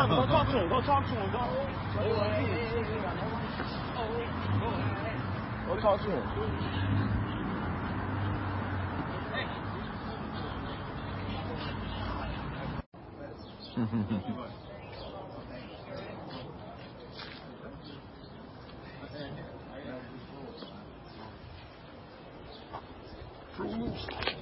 我抓住，我抓住，我抓住。